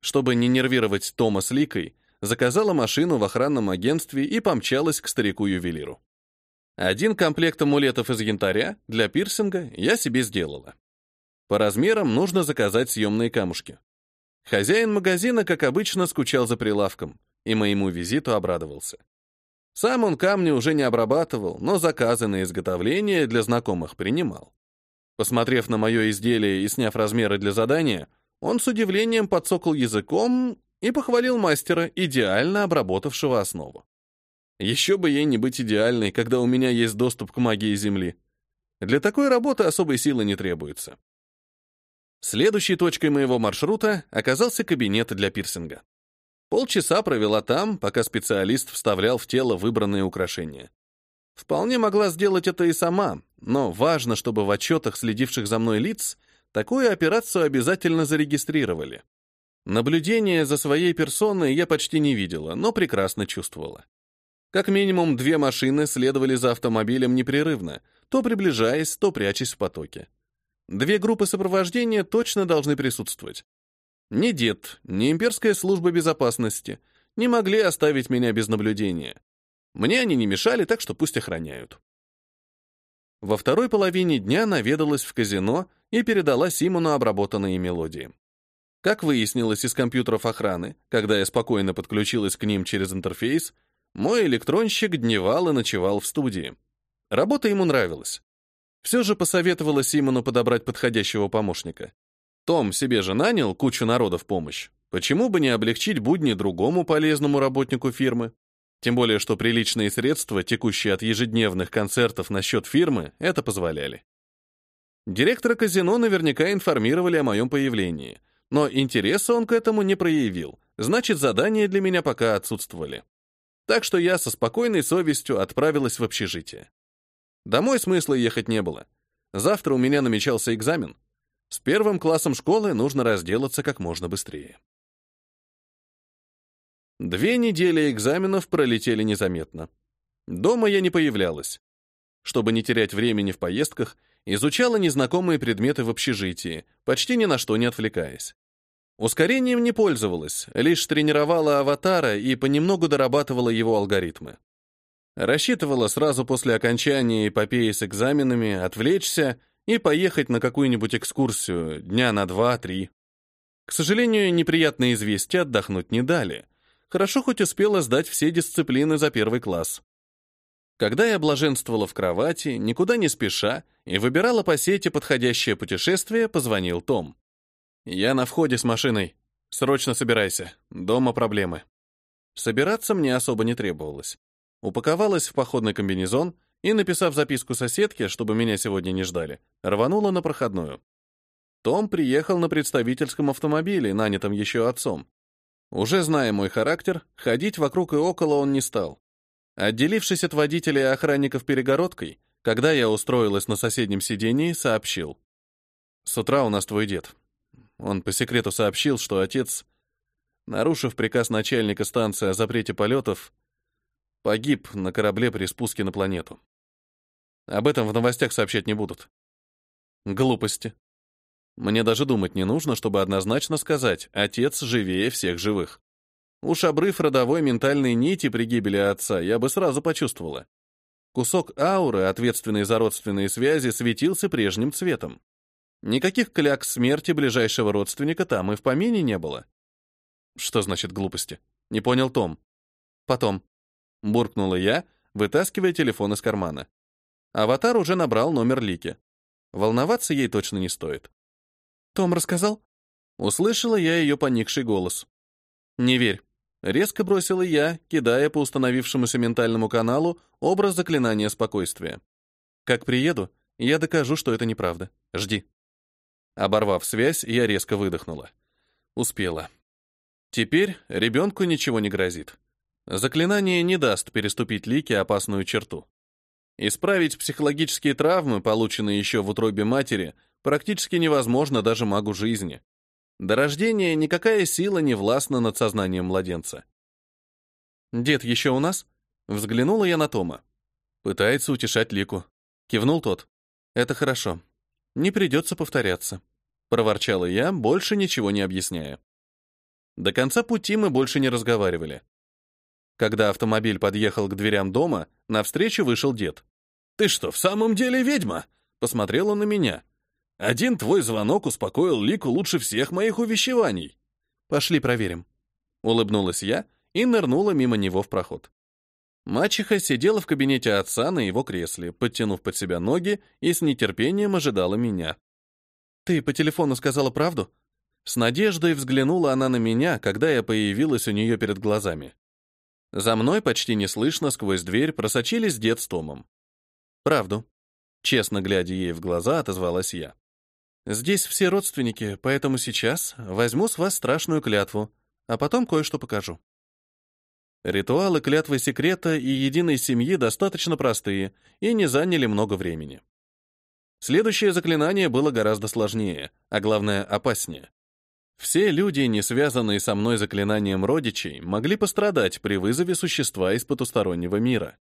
Чтобы не нервировать Тома с Ликой, заказала машину в охранном агентстве и помчалась к старику-ювелиру. Один комплект амулетов из янтаря для пирсинга я себе сделала. По размерам нужно заказать съемные камушки. Хозяин магазина, как обычно, скучал за прилавком, и моему визиту обрадовался. Сам он камни уже не обрабатывал, но заказы на изготовление для знакомых принимал. Посмотрев на мое изделие и сняв размеры для задания, он с удивлением подсокал языком и похвалил мастера, идеально обработавшего основу. Еще бы ей не быть идеальной, когда у меня есть доступ к магии Земли. Для такой работы особой силы не требуется. Следующей точкой моего маршрута оказался кабинет для пирсинга. Полчаса провела там, пока специалист вставлял в тело выбранные украшения. Вполне могла сделать это и сама, но важно, чтобы в отчетах следивших за мной лиц такую операцию обязательно зарегистрировали. Наблюдение за своей персоной я почти не видела, но прекрасно чувствовала. Как минимум две машины следовали за автомобилем непрерывно, то приближаясь, то прячась в потоке. Две группы сопровождения точно должны присутствовать. Ни дед, ни имперская служба безопасности не могли оставить меня без наблюдения. Мне они не мешали, так что пусть охраняют. Во второй половине дня наведалась в казино и передала Симону обработанные мелодии. Как выяснилось из компьютеров охраны, когда я спокойно подключилась к ним через интерфейс, мой электронщик дневал и ночевал в студии. Работа ему нравилась. Все же посоветовала Симону подобрать подходящего помощника. Том себе же нанял кучу народа в помощь. Почему бы не облегчить будни другому полезному работнику фирмы? Тем более, что приличные средства, текущие от ежедневных концертов на счет фирмы, это позволяли. Директора казино наверняка информировали о моем появлении, но интереса он к этому не проявил, значит, задания для меня пока отсутствовали. Так что я со спокойной совестью отправилась в общежитие. Домой смысла ехать не было. Завтра у меня намечался экзамен. С первым классом школы нужно разделаться как можно быстрее. Две недели экзаменов пролетели незаметно. Дома я не появлялась. Чтобы не терять времени в поездках, изучала незнакомые предметы в общежитии, почти ни на что не отвлекаясь. Ускорением не пользовалась, лишь тренировала аватара и понемногу дорабатывала его алгоритмы. Рассчитывала сразу после окончания эпопеи с экзаменами отвлечься и поехать на какую-нибудь экскурсию дня на два-три. К сожалению, неприятные известия отдохнуть не дали. Хорошо хоть успела сдать все дисциплины за первый класс. Когда я блаженствовала в кровати, никуда не спеша, и выбирала по сети подходящее путешествие, позвонил Том. «Я на входе с машиной. Срочно собирайся. Дома проблемы». Собираться мне особо не требовалось. Упаковалась в походный комбинезон и, написав записку соседке, чтобы меня сегодня не ждали, рванула на проходную. Том приехал на представительском автомобиле, нанятом еще отцом. Уже зная мой характер, ходить вокруг и около он не стал. Отделившись от водителя и охранников перегородкой, когда я устроилась на соседнем сидении, сообщил. «С утра у нас твой дед». Он по секрету сообщил, что отец, нарушив приказ начальника станции о запрете полетов, погиб на корабле при спуске на планету. Об этом в новостях сообщать не будут. Глупости. Мне даже думать не нужно, чтобы однозначно сказать, отец живее всех живых. Уж обрыв родовой ментальной нити при гибели отца я бы сразу почувствовала. Кусок ауры, ответственный за родственные связи, светился прежним цветом. Никаких кляк смерти ближайшего родственника там и в помине не было. Что значит глупости? Не понял Том. Потом. Буркнула я, вытаскивая телефон из кармана. Аватар уже набрал номер Лики. Волноваться ей точно не стоит. «Том рассказал?» Услышала я ее поникший голос. «Не верь». Резко бросила я, кидая по установившемуся ментальному каналу образ заклинания спокойствия. «Как приеду, я докажу, что это неправда. Жди». Оборвав связь, я резко выдохнула. Успела. Теперь ребенку ничего не грозит. Заклинание не даст переступить Лике опасную черту. Исправить психологические травмы, полученные еще в утробе матери, практически невозможно даже магу жизни. До рождения никакая сила не властна над сознанием младенца. «Дед еще у нас?» Взглянула я на Тома. Пытается утешать Лику. Кивнул тот. «Это хорошо. Не придется повторяться». Проворчала я, больше ничего не объясняя. До конца пути мы больше не разговаривали. Когда автомобиль подъехал к дверям дома, навстречу вышел дед. «Ты что, в самом деле ведьма?» Посмотрел он на меня. Один твой звонок успокоил Лику лучше всех моих увещеваний. Пошли проверим. Улыбнулась я и нырнула мимо него в проход. Мачеха сидела в кабинете отца на его кресле, подтянув под себя ноги и с нетерпением ожидала меня. «Ты по телефону сказала правду?» С надеждой взглянула она на меня, когда я появилась у нее перед глазами. За мной почти неслышно сквозь дверь просочились дед с Томом. «Правду», — честно глядя ей в глаза, отозвалась я. Здесь все родственники, поэтому сейчас возьму с вас страшную клятву, а потом кое-что покажу. Ритуалы клятвы секрета и единой семьи достаточно простые и не заняли много времени. Следующее заклинание было гораздо сложнее, а главное опаснее. Все люди, не связанные со мной заклинанием родичей, могли пострадать при вызове существа из потустороннего мира.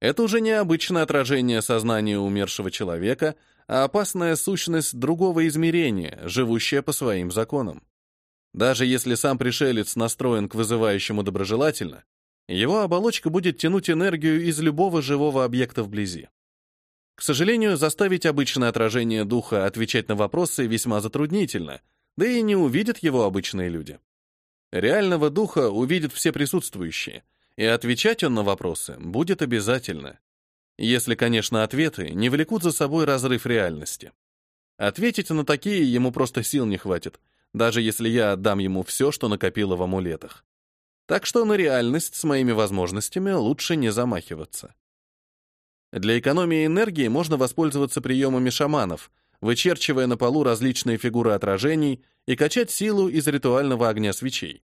Это уже не обычное отражение сознания умершего человека, а опасная сущность другого измерения, живущая по своим законам. Даже если сам пришелец настроен к вызывающему доброжелательно, его оболочка будет тянуть энергию из любого живого объекта вблизи. К сожалению, заставить обычное отражение духа отвечать на вопросы весьма затруднительно, да и не увидят его обычные люди. Реального духа увидят все присутствующие, и отвечать он на вопросы будет обязательно если, конечно, ответы не влекут за собой разрыв реальности. Ответить на такие ему просто сил не хватит, даже если я отдам ему все, что накопила в амулетах. Так что на реальность с моими возможностями лучше не замахиваться. Для экономии энергии можно воспользоваться приемами шаманов, вычерчивая на полу различные фигуры отражений и качать силу из ритуального огня свечей.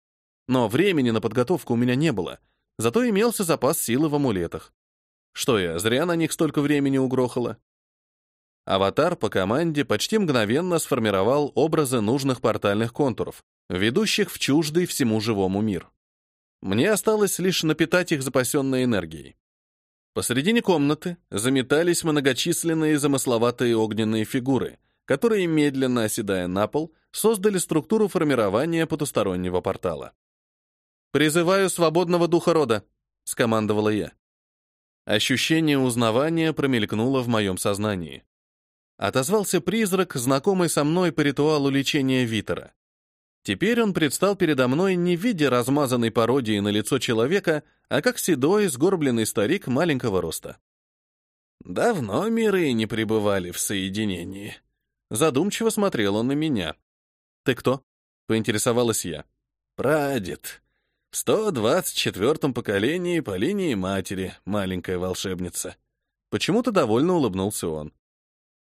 Но времени на подготовку у меня не было, зато имелся запас силы в амулетах. Что я, зря на них столько времени угрохала? Аватар по команде почти мгновенно сформировал образы нужных портальных контуров, ведущих в чуждый всему живому мир. Мне осталось лишь напитать их запасенной энергией. Посредине комнаты заметались многочисленные замысловатые огненные фигуры, которые, медленно оседая на пол, создали структуру формирования потустороннего портала. «Призываю свободного духа рода», — скомандовала я. Ощущение узнавания промелькнуло в моем сознании. Отозвался призрак, знакомый со мной по ритуалу лечения Витера. Теперь он предстал передо мной не в виде размазанной пародии на лицо человека, а как седой, сгорбленный старик маленького роста. Давно миры не пребывали в соединении. Задумчиво смотрел он на меня. «Ты кто?» — поинтересовалась я. «Прадед. В 124-м поколении по линии матери, маленькая волшебница». Почему-то довольно улыбнулся он.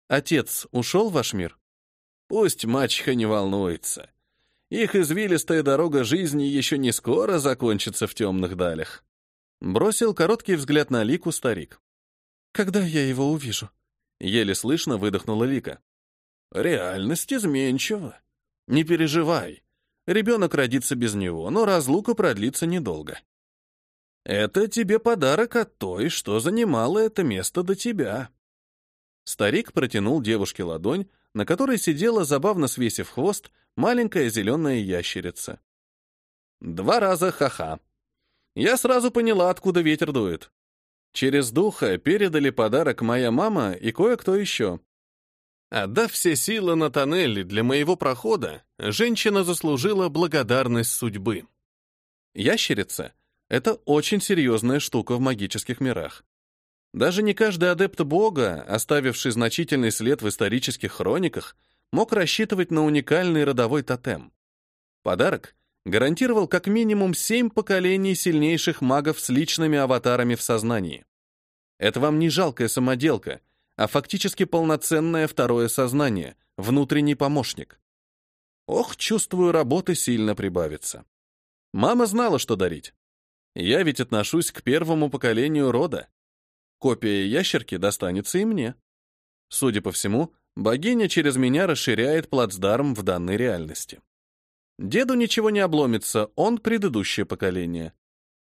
«Отец ушел в ваш мир?» «Пусть мачеха не волнуется. Их извилистая дорога жизни еще не скоро закончится в темных далях. Бросил короткий взгляд на Лику старик. «Когда я его увижу?» Еле слышно выдохнула Лика. «Реальность изменчива. Не переживай. Ребенок родится без него, но разлука продлится недолго. Это тебе подарок от той, что занимала это место до тебя». Старик протянул девушке ладонь, на которой сидела, забавно свесив хвост, маленькая зеленая ящерица. Два раза ха-ха. Я сразу поняла, откуда ветер дует. Через духа передали подарок моя мама и кое-кто еще. Отдав все силы на тоннели для моего прохода, женщина заслужила благодарность судьбы. Ящерица — это очень серьезная штука в магических мирах. Даже не каждый адепт Бога, оставивший значительный след в исторических хрониках, мог рассчитывать на уникальный родовой тотем. Подарок гарантировал как минимум семь поколений сильнейших магов с личными аватарами в сознании. Это вам не жалкая самоделка, а фактически полноценное второе сознание, внутренний помощник. Ох, чувствую, работы сильно прибавится. Мама знала, что дарить. Я ведь отношусь к первому поколению рода. Копия ящерки достанется и мне. Судя по всему, Богиня через меня расширяет плацдарм в данной реальности. Деду ничего не обломится, он предыдущее поколение.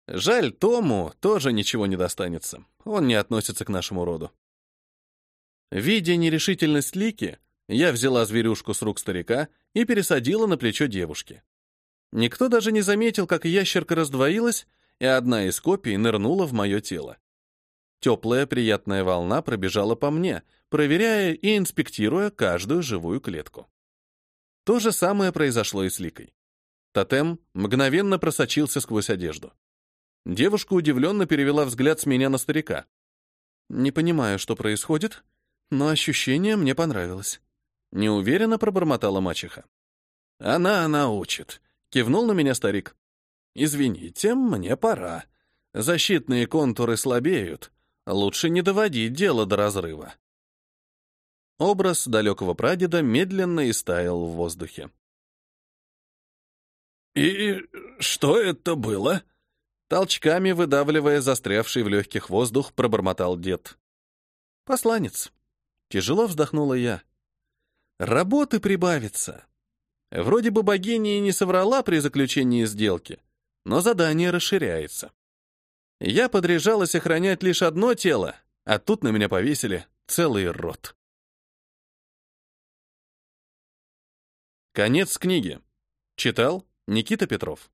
Жаль, Тому тоже ничего не достанется. Он не относится к нашему роду. Видя нерешительность Лики, я взяла зверюшку с рук старика и пересадила на плечо девушки. Никто даже не заметил, как ящерка раздвоилась, и одна из копий нырнула в мое тело. Теплая приятная волна пробежала по мне, проверяя и инспектируя каждую живую клетку. То же самое произошло и с Ликой. Тотем мгновенно просочился сквозь одежду. Девушка удивленно перевела взгляд с меня на старика. «Не понимаю, что происходит, но ощущение мне понравилось». Неуверенно пробормотала мачеха. «Она научит», — кивнул на меня старик. «Извините, мне пора. Защитные контуры слабеют. Лучше не доводить дело до разрыва». Образ далекого прадеда медленно истаял в воздухе. «И что это было?» Толчками выдавливая застрявший в легких воздух, пробормотал дед. «Посланец». Тяжело вздохнула я. «Работы прибавится. Вроде бы богиня и не соврала при заключении сделки, но задание расширяется. Я подряжалась охранять лишь одно тело, а тут на меня повесили целый рот». Конец книги. Читал Никита Петров.